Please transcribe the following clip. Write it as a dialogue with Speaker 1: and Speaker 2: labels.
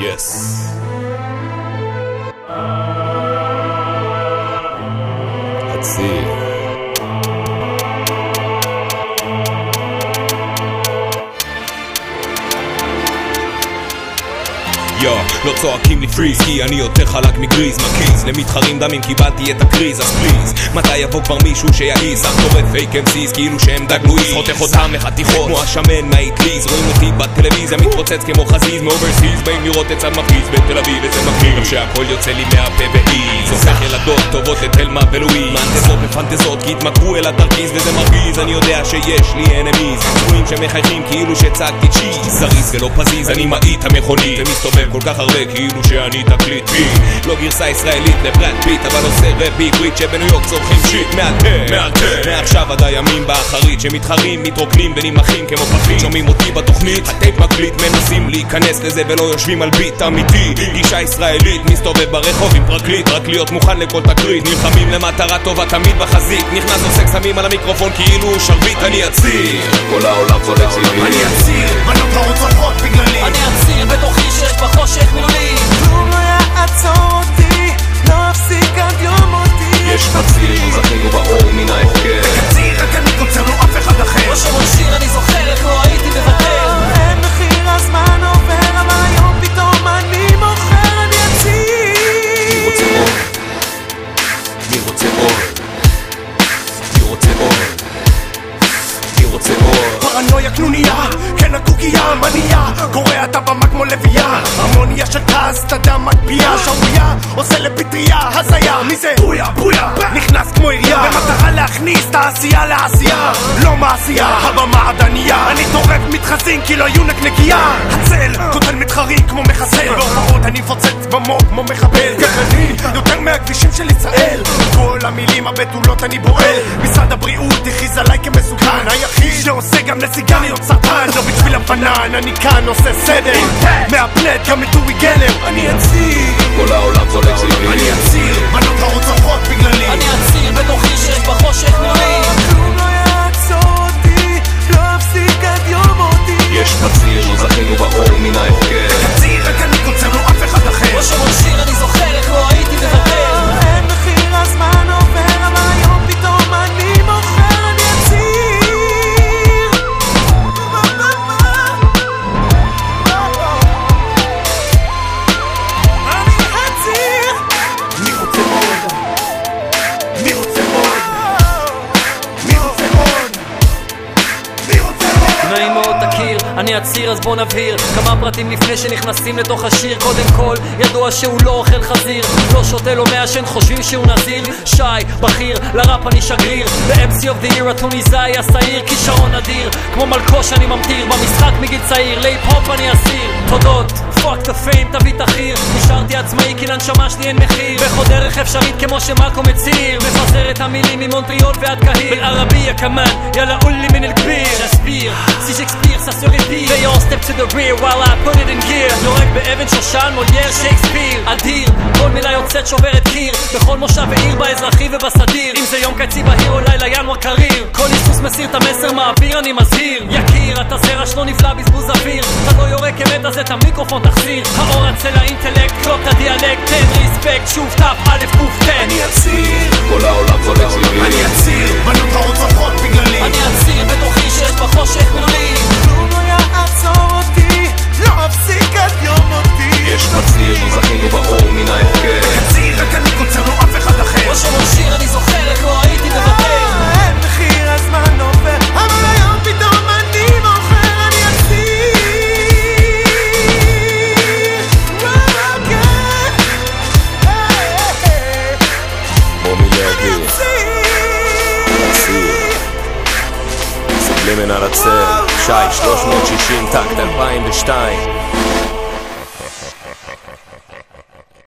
Speaker 1: Yes. יו, לא צועקים לי freeze כי אני יותר חלק מגריז. מקיז למתחרים דמים קיבלתי את הקריז אז please מתי יבוא כבר מישהו שיעיז? אך טורף fake MC's כאילו שהם דג לואיז חותך אותם לחתיכות. כמו השמן מהאטליז רואים אותי בטלוויזיה מתפוצץ כמו חזיז מ overseas. באים לראות את צד מפריז בתל אביב איזה מפחיד גם כשהכל יוצא לי מהפה with ease. הופך ילדות טובות לתלמה ולואיז. מפנטזות מפנטזות כי התמכרו אל התרכיז וזה מרגיז. אני יודע שיש לי enemies צבועים שמחייכים כאילו שהצגתי cheese זריז ולא פזיז אני מאיט ת'מכונית ומסתובב כל כך הרבה כאילו שאני תקליט בי לא גרסה ישראלית לברד פיט אבל עושה רב בעברית שבניו יורק צורכים shit מאלתר מאלתר מעכשיו עד הימים באחרית שמתחרים מתרוקנים ונמחים כמו פחים. שומעים אותי בתוכנית הטייפ מקליט מנסים להיכנס לזה ולא יושבים על beat אמיתי. גישה ישראלית מסתובב ברחוב עם פרקליט רק להיות מוכן לכל תקרית. נלחמים למטרה טובה תמיד בחזית. נכנס עושה קסמים על המיקרופון כאילו שרביט. אני אציר
Speaker 2: כל העולם צודק
Speaker 3: אני אציר, בנות רעות צורכות בגללי
Speaker 4: אני אציר בתוכי שיש בחושך מילולי
Speaker 5: כלום לא יעצור אותי, לא אפסיק עד יום מותי
Speaker 2: יש מציר זכינו באור מן ההפקר
Speaker 3: אציר, רק אני קוצר לו אף אחד אחר
Speaker 4: כמו שמושיר אני זוכר איך לא הייתי מוותר
Speaker 5: אין מחיר, הזמן עובר, אבל היום פתאום אני מוכר, אני
Speaker 2: מי רוצה
Speaker 5: אציר
Speaker 2: אור? מי רוצה אור? מי רוצה אור? מי רוצה אור?
Speaker 3: פרנויה קנוניה, כן הקוקייה מנייה קורע את הבמה כמו לביאה הרמוניה של כעס, אתה יודע מגביה. שערורייה, עושה לפטריה, הזיה. מי זה? בויה, בויה. נכנס כמו עירייה. במטרה להכניס תעשייה לעשייה. לא מעשייה, הבמה עדניה. אני טורף מתחזים כי לא יהיו נקנקייה. הצל, קוטל מתחרים כמו מחסל אני מפוצץ במות כמו מחבל. גרעני, יותר מהכבישים של ישראל. כל המילים הבתולות אני בועל. משרד הבריאות הכריז עליי כמסוכן. היחיד שעושה גם לסיגריות סרטן לא בשביל הפנן, אני כאן עושה סדר. מהפלט גם את אורי גלר. אני אציר, אני אציר
Speaker 4: אז בוא נבהיר. כמה פרטים לפני שנכנסים לתוך השיר. קודם כל, ידוע שהוא לא אוכל חזיר. לא שותה לא מעשן, חושבים שהוא נזיר. שי, בכיר, לראפ אני שגריר. ב-MC of the year הטוניסאי השעיר. כישרון אדיר. כמו מלקוש אני ממטיר במשחק מגיל צעיר. להיפ-הופ אני אסיר. תודות, פאק דה פיין תביא את החיר נשארתי עצמאי כי לנשמה שלי אין מחיר. בכל דרך אפשרית כמו שמאקו מצהיר. מפזר את המילים ממונטריאול ועד קהיר. בערבייה כמאן, יאללה אולי מן אל-כביר. j'aspire, si j'expire ça se répire Veillons step to the rear while I put it in באבן שושן, מולייר, שייקספיר. אדיר, כל מילה יוצאת שוברת קיר בכל מושב ועיר באזרחי ובסדיר. אם זה יום קיצי בהיר או לילה ינואר קריר. כל היסוס מסיר את המסר מעביר אני מזהיר. יקיר, אתה זרע שלא נפלא בזבוז אוויר. אתה לא יורק אמת אז את המיקרופון תחזיר. האור אצל האינטלקט, קלוט הדיאלקט. תן ריספקט, שוב תף א' ק'
Speaker 3: אני
Speaker 1: אציר, סובלימן על הצל, שי 360 טקט 2002